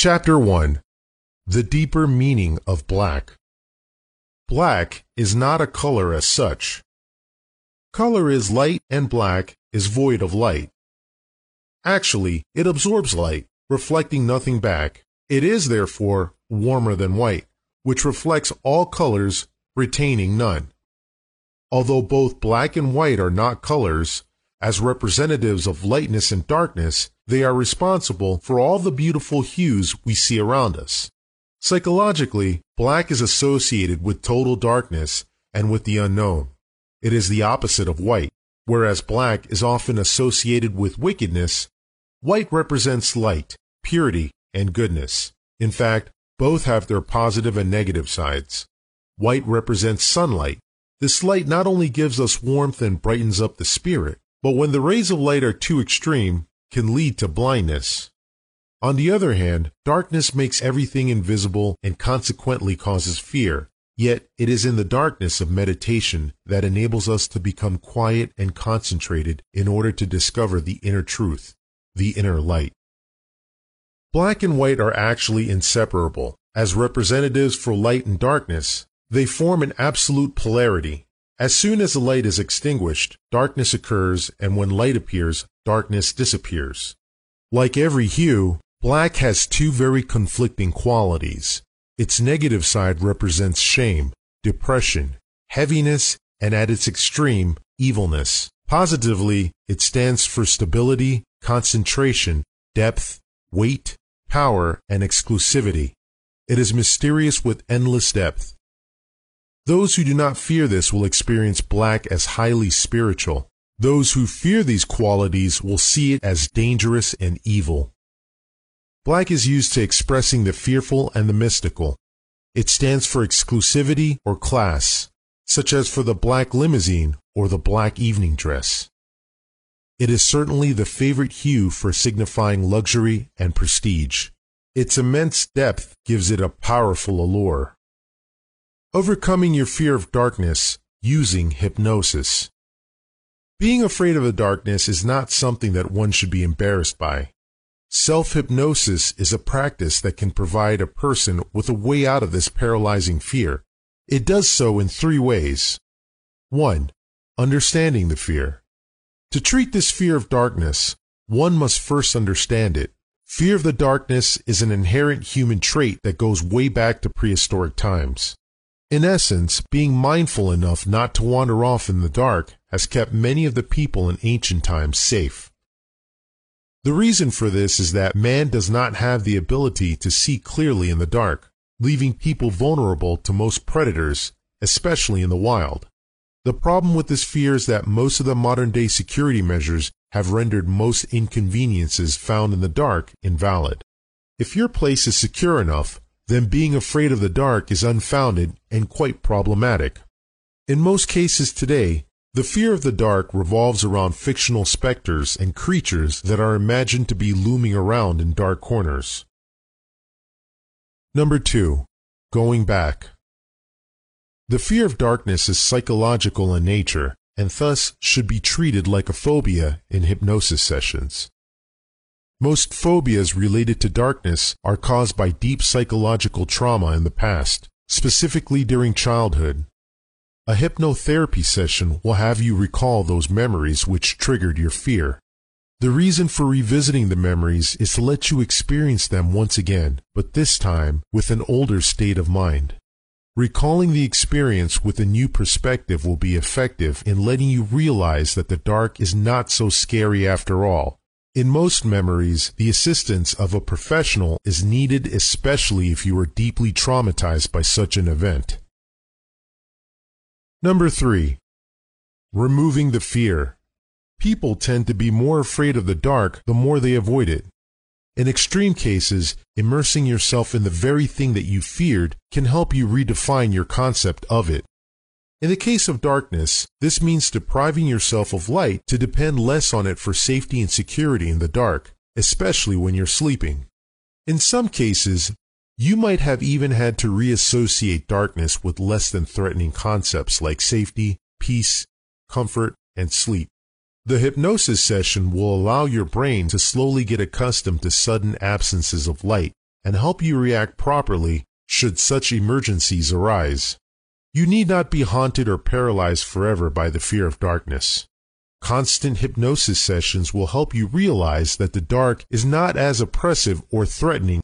Chapter 1 The Deeper Meaning of Black Black is not a color as such. Color is light and black is void of light. Actually, it absorbs light, reflecting nothing back. It is, therefore, warmer than white, which reflects all colors, retaining none. Although both black and white are not colors, as representatives of lightness and darkness, they are responsible for all the beautiful hues we see around us. Psychologically, black is associated with total darkness and with the unknown. It is the opposite of white. Whereas black is often associated with wickedness, white represents light, purity, and goodness. In fact, both have their positive and negative sides. White represents sunlight. This light not only gives us warmth and brightens up the spirit, but when the rays of light are too extreme, can lead to blindness. On the other hand, darkness makes everything invisible and consequently causes fear. Yet it is in the darkness of meditation that enables us to become quiet and concentrated in order to discover the inner truth, the inner light. Black and white are actually inseparable. As representatives for light and darkness, they form an absolute polarity, as soon as the light is extinguished, darkness occurs, and when light appears, darkness disappears. Like every hue, black has two very conflicting qualities. Its negative side represents shame, depression, heaviness, and at its extreme, evilness. Positively, it stands for stability, concentration, depth, weight, power, and exclusivity. It is mysterious with endless depth. Those who do not fear this will experience black as highly spiritual. Those who fear these qualities will see it as dangerous and evil. Black is used to expressing the fearful and the mystical. It stands for exclusivity or class, such as for the black limousine or the black evening dress. It is certainly the favorite hue for signifying luxury and prestige. Its immense depth gives it a powerful allure. Overcoming your fear of darkness using hypnosis. Being afraid of the darkness is not something that one should be embarrassed by. Self hypnosis is a practice that can provide a person with a way out of this paralyzing fear. It does so in three ways. 1. Understanding the fear. To treat this fear of darkness, one must first understand it. Fear of the darkness is an inherent human trait that goes way back to prehistoric times. In essence, being mindful enough not to wander off in the dark has kept many of the people in ancient times safe. The reason for this is that man does not have the ability to see clearly in the dark, leaving people vulnerable to most predators, especially in the wild. The problem with this fear is that most of the modern day security measures have rendered most inconveniences found in the dark invalid. If your place is secure enough, then being afraid of the dark is unfounded and quite problematic. In most cases today, the fear of the dark revolves around fictional specters and creatures that are imagined to be looming around in dark corners. Number two, going back. The fear of darkness is psychological in nature and thus should be treated like a phobia in hypnosis sessions. Most phobias related to darkness are caused by deep psychological trauma in the past, specifically during childhood. A hypnotherapy session will have you recall those memories which triggered your fear. The reason for revisiting the memories is to let you experience them once again, but this time with an older state of mind. Recalling the experience with a new perspective will be effective in letting you realize that the dark is not so scary after all, in most memories, the assistance of a professional is needed especially if you are deeply traumatized by such an event. Number 3. Removing the fear. People tend to be more afraid of the dark the more they avoid it. In extreme cases, immersing yourself in the very thing that you feared can help you redefine your concept of it. In the case of darkness, this means depriving yourself of light to depend less on it for safety and security in the dark, especially when you're sleeping. In some cases, you might have even had to reassociate darkness with less than threatening concepts like safety, peace, comfort, and sleep. The hypnosis session will allow your brain to slowly get accustomed to sudden absences of light, and help you react properly should such emergencies arise. You need not be haunted or paralyzed forever by the fear of darkness. Constant hypnosis sessions will help you realize that the dark is not as oppressive or threatening